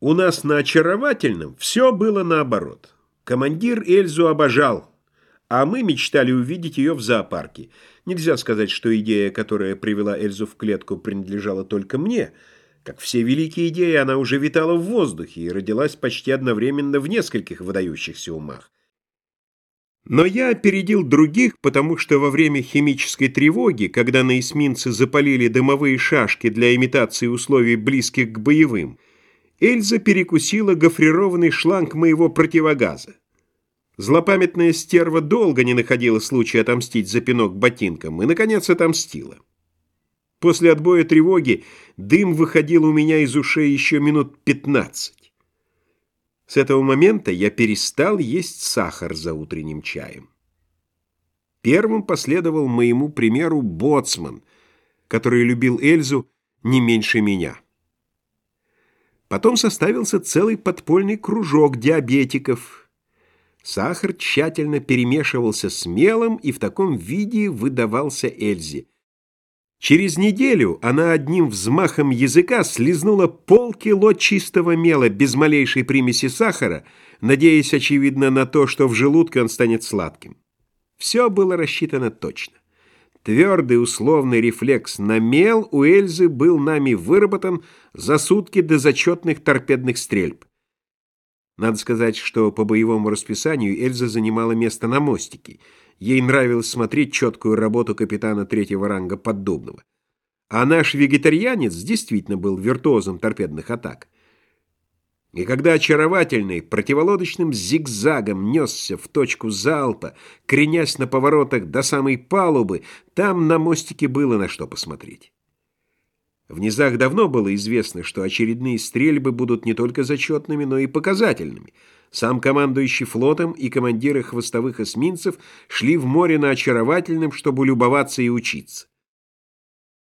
У нас на очаровательном все было наоборот. Командир Эльзу обожал, а мы мечтали увидеть ее в зоопарке. Нельзя сказать, что идея, которая привела Эльзу в клетку, принадлежала только мне. Как все великие идеи, она уже витала в воздухе и родилась почти одновременно в нескольких выдающихся умах. Но я опередил других, потому что во время химической тревоги, когда на эсминце запалили дымовые шашки для имитации условий, близких к боевым, Эльза перекусила гофрированный шланг моего противогаза. Злопамятная стерва долго не находила случая отомстить за пинок ботинком и, наконец, отомстила. После отбоя тревоги дым выходил у меня из ушей еще минут пятнадцать. С этого момента я перестал есть сахар за утренним чаем. Первым последовал моему примеру боцман, который любил Эльзу не меньше меня. Потом составился целый подпольный кружок диабетиков. Сахар тщательно перемешивался с мелом и в таком виде выдавался Эльзе. Через неделю она одним взмахом языка слезнула полкило чистого мела без малейшей примеси сахара, надеясь, очевидно, на то, что в желудке он станет сладким. Все было рассчитано точно. Твердый условный рефлекс на мел у Эльзы был нами выработан за сутки до зачетных торпедных стрельб. Надо сказать, что по боевому расписанию Эльза занимала место на мостике. Ей нравилось смотреть четкую работу капитана третьего ранга Поддубного. А наш вегетарианец действительно был виртуозом торпедных атак. И когда очаровательный противолодочным зигзагом несся в точку залпа, кренясь на поворотах до самой палубы, там на мостике было на что посмотреть. В низах давно было известно, что очередные стрельбы будут не только зачетными, но и показательными. Сам командующий флотом и командиры хвостовых эсминцев шли в море на очаровательном, чтобы любоваться и учиться.